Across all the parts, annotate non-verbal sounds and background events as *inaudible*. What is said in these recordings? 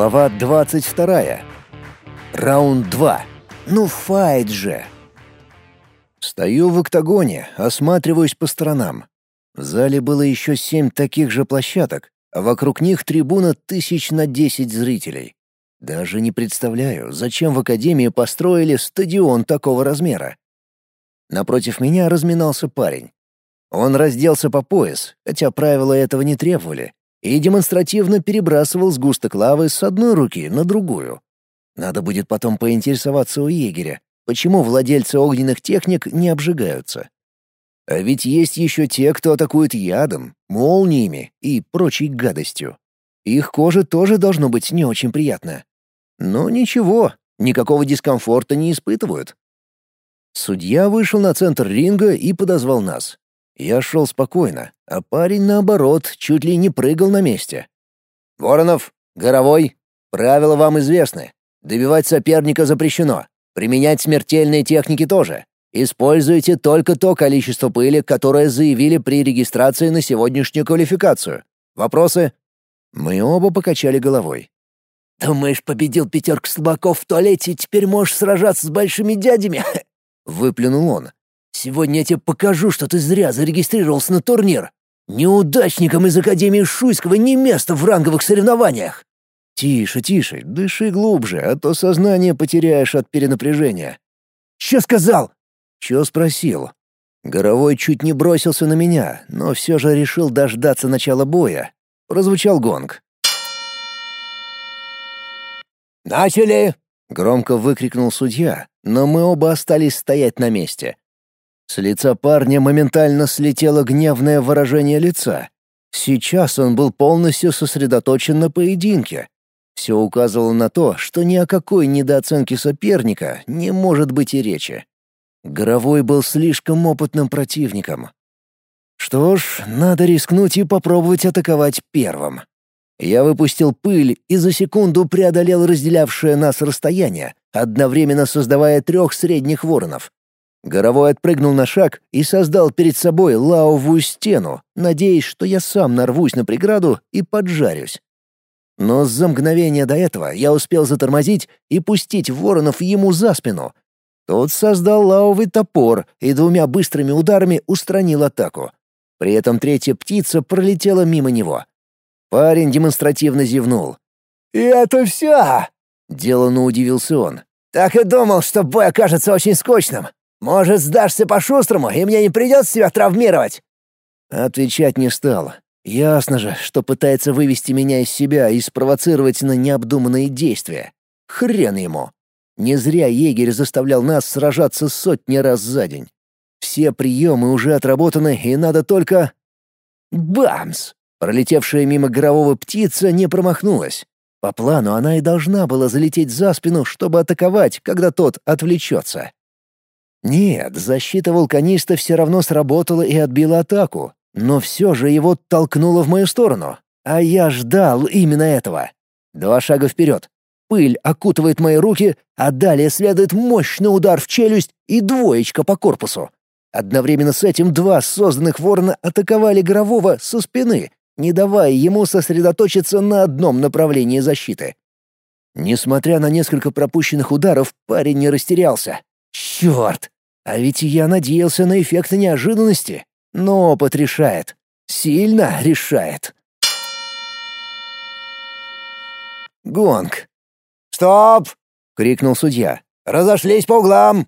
Глава 22. Раунд 2. Ну файт же. Стою в октагоне, осматриваюсь по сторонам. В зале было еще семь таких же площадок, а вокруг них трибуна тысяч на десять зрителей. Даже не представляю, зачем в Академии построили стадион такого размера. Напротив меня разминался парень. Он разделся по пояс, хотя правила этого не требовали, и демонстративно перебрасывал сгусток лавы с одной руки на другую. Надо будет потом поинтересоваться у егеря, почему владельцы огненных техник не обжигаются. А ведь есть еще те, кто атакует ядом, молниями и прочей гадостью. Их кожа тоже должно быть не очень приятная. Но ничего, никакого дискомфорта не испытывают. Судья вышел на центр ринга и подозвал нас. Я шел спокойно, а парень, наоборот, чуть ли не прыгал на месте. «Воронов, Горовой, правила вам известны. Добивать соперника запрещено. Применять смертельные техники тоже. Используйте только то количество пыли, которое заявили при регистрации на сегодняшнюю квалификацию. Вопросы?» Мы оба покачали головой. «Думаешь, победил пятерку слабаков в туалете и теперь можешь сражаться с большими дядями?» *laughs* — выплюнул он. Сегодня я тебе покажу, что ты зря зарегистрировался на турнир. Неудачникам из Академии Шуйского не место в ранговых соревнованиях. Тише, тише, дыши глубже, а то сознание потеряешь от перенапряжения. Что сказал? Что спросил? Горовой чуть не бросился на меня, но все же решил дождаться начала боя. Прозвучал гонг. «Начали!» — громко выкрикнул судья, но мы оба остались стоять на месте. С лица парня моментально слетело гневное выражение лица. Сейчас он был полностью сосредоточен на поединке. Все указывало на то, что ни о какой недооценке соперника не может быть и речи. Горовой был слишком опытным противником. Что ж, надо рискнуть и попробовать атаковать первым. Я выпустил пыль и за секунду преодолел разделявшее нас расстояние, одновременно создавая трех средних воронов. Горовой отпрыгнул на шаг и создал перед собой лавовую стену, надеясь, что я сам нарвусь на преграду и поджарюсь. Но за мгновение до этого я успел затормозить и пустить воронов ему за спину. Тот создал лавовый топор и двумя быстрыми ударами устранил атаку. При этом третья птица пролетела мимо него. Парень демонстративно зевнул. «И это все?» — деланно удивился он. «Так и думал, что бой окажется очень скучным. Может, сдашься по-шустрому, и мне не придется себя травмировать?» Отвечать не стал. Ясно же, что пытается вывести меня из себя и спровоцировать на необдуманные действия. Хрен ему. Не зря егерь заставлял нас сражаться сотни раз за день. Все приемы уже отработаны, и надо только... Бамс! Пролетевшая мимо горового птица не промахнулась. По плану она и должна была залететь за спину, чтобы атаковать, когда тот отвлечется. Нет, защита вулканиста все равно сработала и отбила атаку, но все же его толкнуло в мою сторону. А я ждал именно этого. Два шага вперед. Пыль окутывает мои руки, а далее следует мощный удар в челюсть и двоечка по корпусу. Одновременно с этим два созданных ворона атаковали Горового со спины, не давая ему сосредоточиться на одном направлении защиты. Несмотря на несколько пропущенных ударов, парень не растерялся. Черт! А ведь я надеялся на эффект неожиданности. Но опыт решает. Сильно решает. Гонг. «Стоп!» — крикнул судья. «Разошлись по углам!»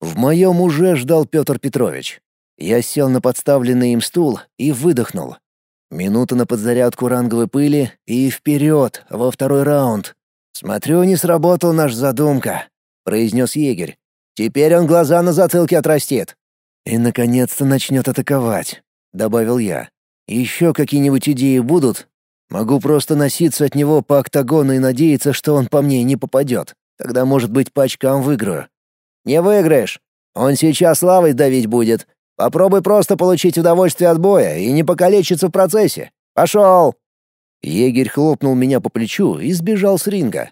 В моем уже ждал Петр Петрович. Я сел на подставленный им стул и выдохнул. Минута на подзарядку ранговой пыли и вперед, во второй раунд. «Смотрю, не сработал наш задумка», — произнес егерь. Теперь он глаза на затылке отрастит. И, наконец-то, начнет атаковать», — добавил я. «Еще какие-нибудь идеи будут? Могу просто носиться от него по октагону и надеяться, что он по мне не попадет. Тогда, может быть, по очкам выиграю». «Не выиграешь. Он сейчас лавой давить будет. Попробуй просто получить удовольствие от боя и не покалечиться в процессе. Пошел!» Егерь хлопнул меня по плечу и сбежал с ринга.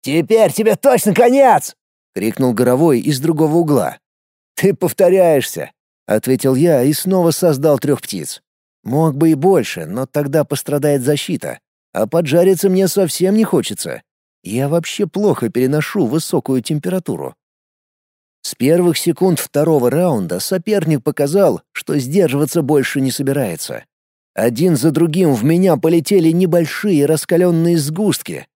«Теперь тебе точно конец!» — крикнул Горовой из другого угла. «Ты повторяешься», — ответил я и снова создал трех птиц. Мог бы и больше, но тогда пострадает защита. а поджариться мне совсем не хочется. Я вообще плохо переношу высокую температуру. С первых секунд второго раунда соперник показал, что сдерживаться больше не собирается. Один за другим в меня полетели небольшие раскаленные сгустки.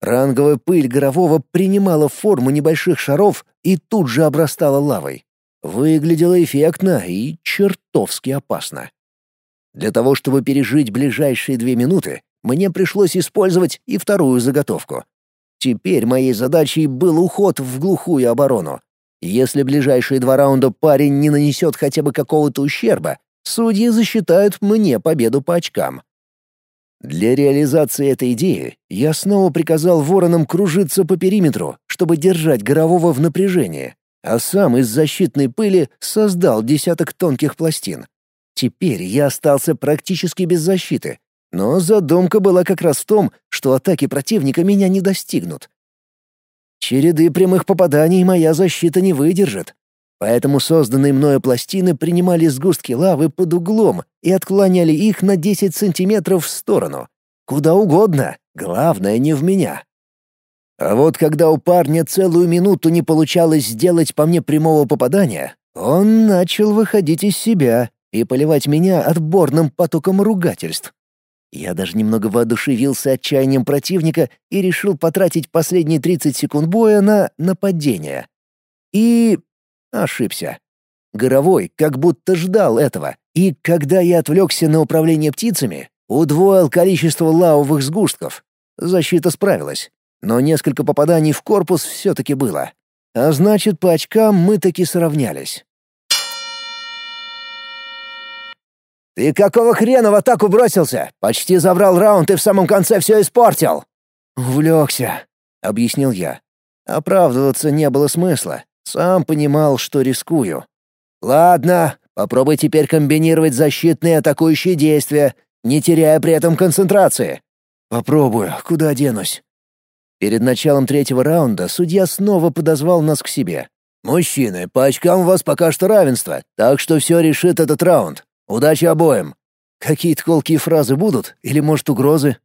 Ранговая пыль Горового принимала форму небольших шаров и тут же обрастала лавой. Выглядело эффектно и чертовски опасно. Для того, чтобы пережить ближайшие две минуты, мне пришлось использовать и вторую заготовку. Теперь моей задачей был уход в глухую оборону. Если ближайшие два раунда парень не нанесет хотя бы какого-то ущерба, судьи засчитают мне победу по очкам. Для реализации этой идеи я снова приказал воронам кружиться по периметру, чтобы держать Горового в напряжении, а сам из защитной пыли создал десяток тонких пластин. Теперь я остался практически без защиты, но задумка была как раз в том, что атаки противника меня не достигнут. Череды прямых попаданий моя защита не выдержит, Поэтому созданные мною пластины принимали сгустки лавы под углом и отклоняли их на 10 сантиметров в сторону. Куда угодно, главное не в меня. А вот когда у парня целую минуту не получалось сделать по мне прямого попадания, он начал выходить из себя и поливать меня отборным потоком ругательств. Я даже немного воодушевился отчаянием противника и решил потратить последние 30 секунд боя на нападение. И Ошибся. Горовой как будто ждал этого, и когда я отвлекся на управление птицами, удвоил количество лавовых сгустков. Защита справилась, но несколько попаданий в корпус все-таки было. А значит, по очкам мы таки сравнялись. «Ты какого хрена в атаку бросился? Почти забрал раунд и в самом конце все испортил!» «Увлекся», — объяснил я. Оправдываться не было смысла. Сам понимал, что рискую. «Ладно, попробуй теперь комбинировать защитные и атакующие действия, не теряя при этом концентрации». «Попробую, куда денусь?» Перед началом третьего раунда судья снова подозвал нас к себе. «Мужчины, по очкам у вас пока что равенство, так что все решит этот раунд. Удачи обоим!» «Какие-то колкие фразы будут? Или, может, угрозы?»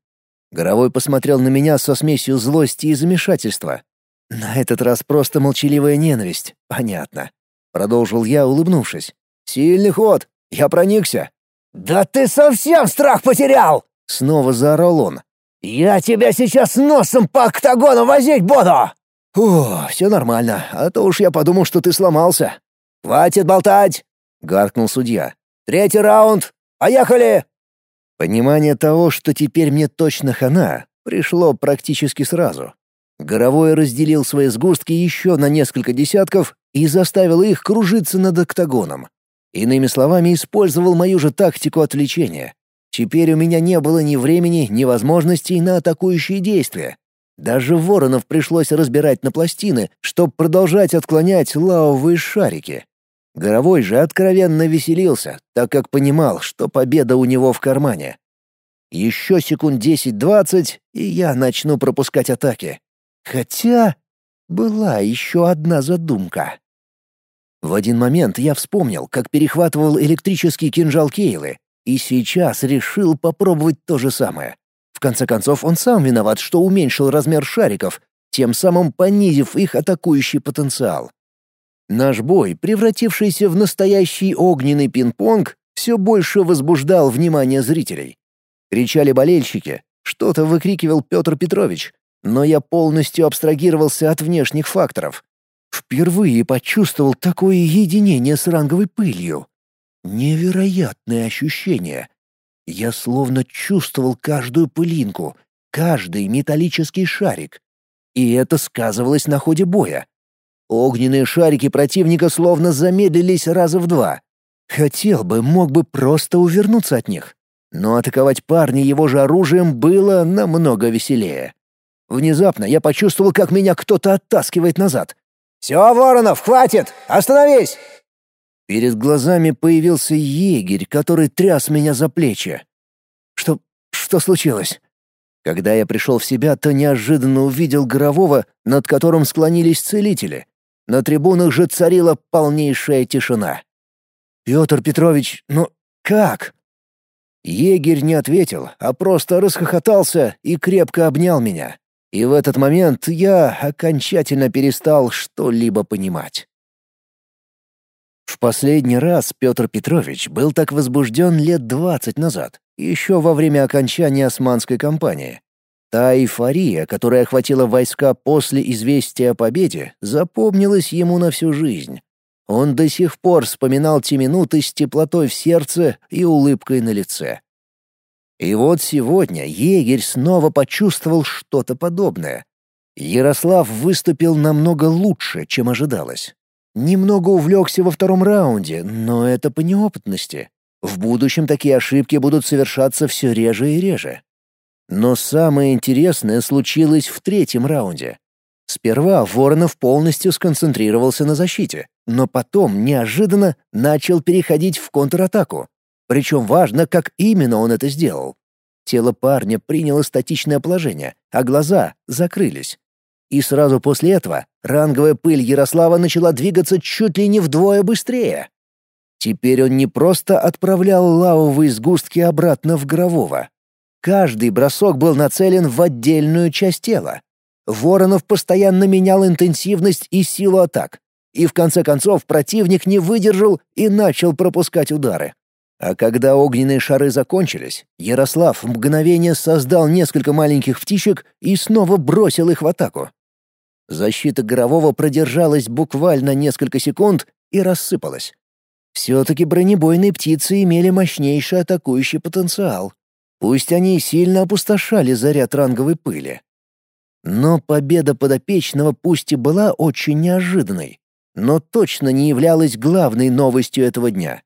Горовой посмотрел на меня со смесью злости и замешательства. На этот раз просто молчаливая ненависть, понятно. Продолжил я, улыбнувшись. Сильный ход, я проникся. Да ты совсем страх потерял! Снова заорал он. Я тебя сейчас носом по октагону возить буду! О, все нормально, а то уж я подумал, что ты сломался. Хватит болтать! Гаркнул судья. Третий раунд, поехали! Понимание того, что теперь мне точно хана, пришло практически сразу. Горовой разделил свои сгустки еще на несколько десятков и заставил их кружиться над октагоном. Иными словами, использовал мою же тактику отвлечения. Теперь у меня не было ни времени, ни возможностей на атакующие действия. Даже воронов пришлось разбирать на пластины, чтобы продолжать отклонять лавовые шарики. Горовой же откровенно веселился, так как понимал, что победа у него в кармане. Еще секунд 10-20, и я начну пропускать атаки. Хотя была еще одна задумка. В один момент я вспомнил, как перехватывал электрический кинжал Кейлы, и сейчас решил попробовать то же самое. В конце концов, он сам виноват, что уменьшил размер шариков, тем самым понизив их атакующий потенциал. Наш бой, превратившийся в настоящий огненный пинг-понг, все больше возбуждал внимание зрителей. Кричали болельщики, что-то выкрикивал Петр Петрович, но я полностью абстрагировался от внешних факторов. Впервые почувствовал такое единение с ранговой пылью. Невероятное ощущение. Я словно чувствовал каждую пылинку, каждый металлический шарик. И это сказывалось на ходе боя. Огненные шарики противника словно замедлились раза в два. Хотел бы, мог бы просто увернуться от них. Но атаковать парня его же оружием было намного веселее. Внезапно я почувствовал, как меня кто-то оттаскивает назад. «Все, Воронов, хватит! Остановись!» Перед глазами появился егерь, который тряс меня за плечи. «Что... что случилось?» Когда я пришел в себя, то неожиданно увидел Горового, над которым склонились целители. На трибунах же царила полнейшая тишина. «Петр Петрович, ну как?» Егерь не ответил, а просто расхохотался и крепко обнял меня. И в этот момент я окончательно перестал что-либо понимать. В последний раз Петр Петрович был так возбужден лет двадцать назад, еще во время окончания османской кампании. Та эйфория, которая охватила войска после известия о победе, запомнилась ему на всю жизнь. Он до сих пор вспоминал те минуты с теплотой в сердце и улыбкой на лице. И вот сегодня егерь снова почувствовал что-то подобное. Ярослав выступил намного лучше, чем ожидалось. Немного увлекся во втором раунде, но это по неопытности. В будущем такие ошибки будут совершаться все реже и реже. Но самое интересное случилось в третьем раунде. Сперва Воронов полностью сконцентрировался на защите, но потом неожиданно начал переходить в контратаку. Причем важно, как именно он это сделал. Тело парня приняло статичное положение, а глаза закрылись. И сразу после этого ранговая пыль Ярослава начала двигаться чуть ли не вдвое быстрее. Теперь он не просто отправлял лавовые сгустки обратно в Грового, Каждый бросок был нацелен в отдельную часть тела. Воронов постоянно менял интенсивность и силу атак. И в конце концов противник не выдержал и начал пропускать удары. А когда огненные шары закончились, Ярослав в мгновение создал несколько маленьких птичек и снова бросил их в атаку. Защита Горового продержалась буквально несколько секунд и рассыпалась. Все-таки бронебойные птицы имели мощнейший атакующий потенциал. Пусть они сильно опустошали заряд ранговой пыли. Но победа подопечного пусть и была очень неожиданной, но точно не являлась главной новостью этого дня.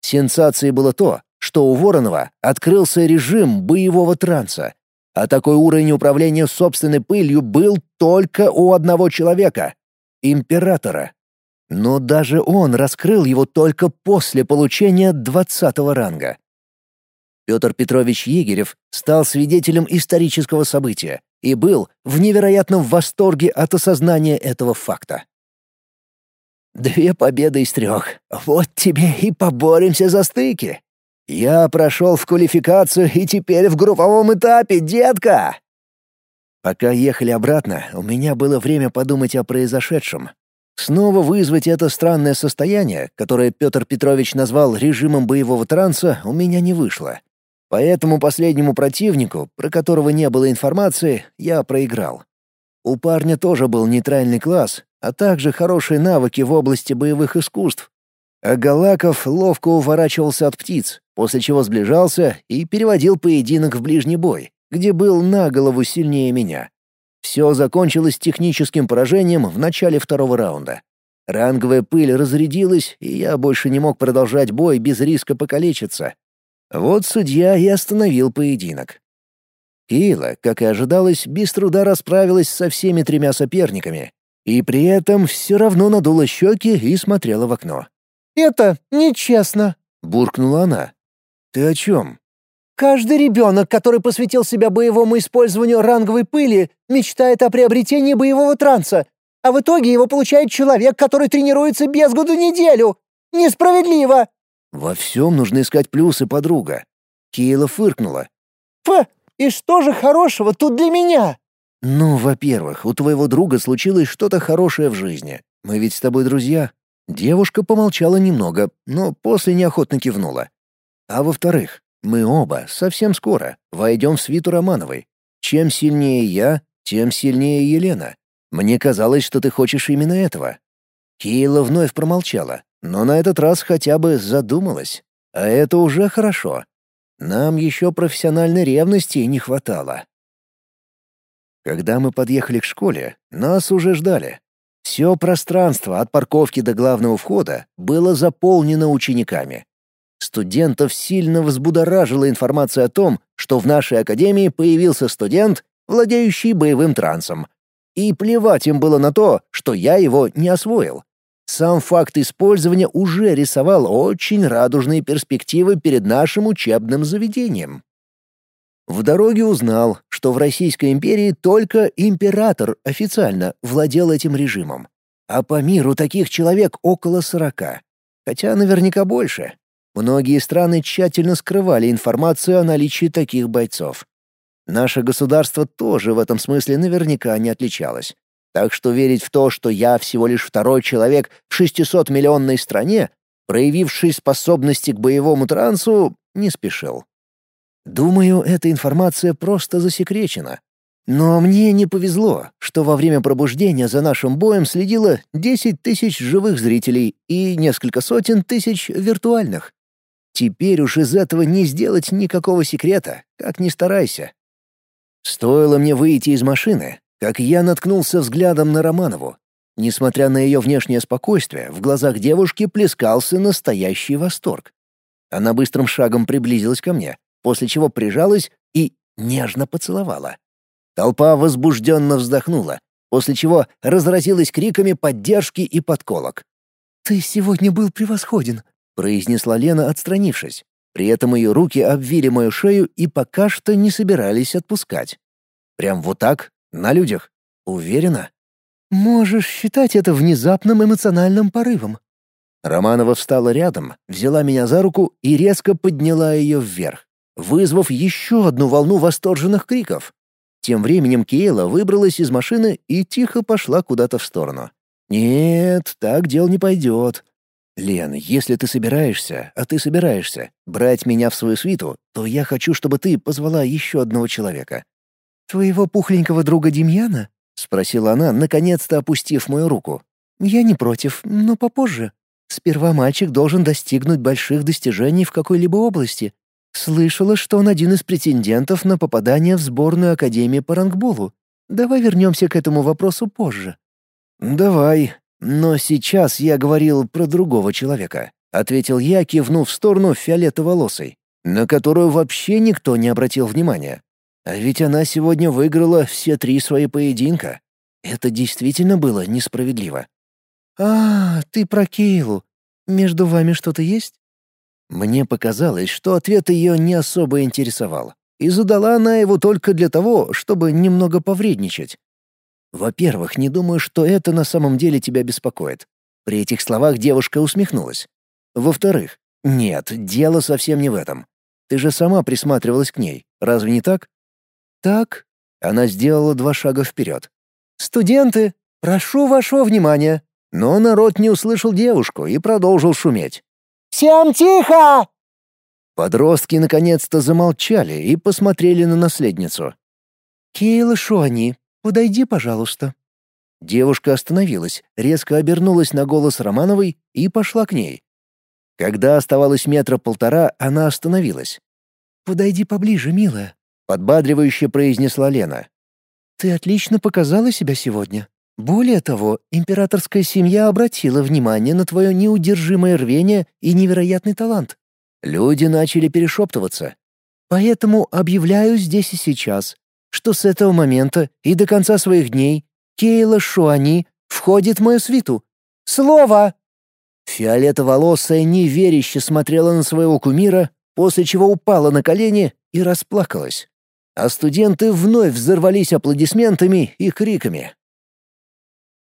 Сенсацией было то, что у Воронова открылся режим боевого транса, а такой уровень управления собственной пылью был только у одного человека — императора. Но даже он раскрыл его только после получения двадцатого ранга. Петр Петрович Егерев стал свидетелем исторического события и был в невероятном восторге от осознания этого факта. «Две победы из трех. Вот тебе и поборемся за стыки. Я прошел в квалификацию и теперь в групповом этапе, детка!» Пока ехали обратно, у меня было время подумать о произошедшем. Снова вызвать это странное состояние, которое Петр Петрович назвал режимом боевого транса, у меня не вышло. Поэтому последнему противнику, про которого не было информации, я проиграл. У парня тоже был нейтральный класс, а также хорошие навыки в области боевых искусств. А Галаков ловко уворачивался от птиц, после чего сближался и переводил поединок в ближний бой, где был на голову сильнее меня. Все закончилось техническим поражением в начале второго раунда. Ранговая пыль разрядилась, и я больше не мог продолжать бой без риска покалечиться, вот судья и остановил поединок. Кейла, как и ожидалось, без труда расправилась со всеми тремя соперниками, и при этом все равно надула щеки и смотрела в окно. «Это нечестно», — буркнула она. «Ты о чем?» «Каждый ребенок, который посвятил себя боевому использованию ранговой пыли, мечтает о приобретении боевого транса, а в итоге его получает человек, который тренируется без году неделю. Несправедливо!» Во всем нужно искать плюсы, подруга. Кейла фыркнула. П, и что же хорошего тут для меня? Ну, во-первых, у твоего друга случилось что-то хорошее в жизни. Мы ведь с тобой друзья. Девушка помолчала немного, но после неохотно кивнула. А во-вторых, мы оба совсем скоро войдем в свиту Романовой. Чем сильнее я, тем сильнее Елена. Мне казалось, что ты хочешь именно этого. Кейла вновь промолчала, но на этот раз хотя бы задумалась. А это уже хорошо. Нам еще профессиональной ревности не хватало. Когда мы подъехали к школе, нас уже ждали. Все пространство от парковки до главного входа было заполнено учениками. Студентов сильно взбудоражила информация о том, что в нашей академии появился студент, владеющий боевым трансом. И плевать им было на то, что я его не освоил. Сам факт использования уже рисовал очень радужные перспективы перед нашим учебным заведением. В дороге узнал, что в Российской империи только император официально владел этим режимом, а по миру таких человек около сорока, хотя наверняка больше. Многие страны тщательно скрывали информацию о наличии таких бойцов. Наше государство тоже в этом смысле наверняка не отличалось. Так что верить в то, что я всего лишь второй человек в 600-миллионной стране, проявивший способности к боевому трансу, не спешил. Думаю, эта информация просто засекречена. Но мне не повезло, что во время пробуждения за нашим боем следило 10 тысяч живых зрителей и несколько сотен тысяч виртуальных. Теперь уж из этого не сделать никакого секрета, как ни старайся. Стоило мне выйти из машины, как я наткнулся взглядом на Романову. Несмотря на ее внешнее спокойствие, в глазах девушки плескался настоящий восторг. Она быстрым шагом приблизилась ко мне, после чего прижалась и нежно поцеловала. Толпа возбужденно вздохнула, после чего разразилась криками поддержки и подколок. «Ты сегодня был превосходен», — произнесла Лена, отстранившись. При этом ее руки обвили мою шею и пока что не собирались отпускать. Прям вот так, на людях. Уверена? Можешь считать это внезапным эмоциональным порывом. Романова встала рядом, взяла меня за руку и резко подняла ее вверх, вызвав еще одну волну восторженных криков. Тем временем Кейла выбралась из машины и тихо пошла куда-то в сторону. «Нет, так дел не пойдет. «Лен, если ты собираешься, а ты собираешься, брать меня в свою свиту, то я хочу, чтобы ты позвала еще одного человека». «Твоего пухленького друга Демьяна?» — спросила она, наконец-то опустив мою руку. «Я не против, но попозже. Сперва мальчик должен достигнуть больших достижений в какой-либо области. Слышала, что он один из претендентов на попадание в сборную Академии по рангболу. Давай вернемся к этому вопросу позже». «Давай», «Но сейчас я говорил про другого человека», — ответил я, кивнув в сторону фиолетоволосой, на которую вообще никто не обратил внимания. А ведь она сегодня выиграла все три свои поединка. Это действительно было несправедливо. «А, ты про Кейлу. Между вами что-то есть?» Мне показалось, что ответ ее не особо интересовал, и задала она его только для того, чтобы немного повредничать. Во-первых, не думаю, что это на самом деле тебя беспокоит. При этих словах девушка усмехнулась. Во-вторых, нет, дело совсем не в этом. Ты же сама присматривалась к ней, разве не так? Так. Она сделала два шага вперед. Студенты, прошу вашего внимания. Но народ не услышал девушку и продолжил шуметь. «Всем тихо!» Подростки наконец-то замолчали и посмотрели на наследницу. «Кейла Шуани, Подойди, пожалуйста». Девушка остановилась, резко обернулась на голос Романовой и пошла к ней. Когда оставалось метра полтора, она остановилась. «Подойди поближе, милая», — подбадривающе произнесла Лена. «Ты отлично показала себя сегодня. Более того, императорская семья обратила внимание на твое неудержимое рвение и невероятный талант. Люди начали перешептываться. Поэтому объявляю здесь и сейчас, что с этого момента и до конца своих дней Кейла Шуани входит в мою свиту. Слово!» Фиолетоволосая неверяще смотрела на своего кумира, после чего упала на колени и расплакалась. А студенты вновь взорвались аплодисментами и криками.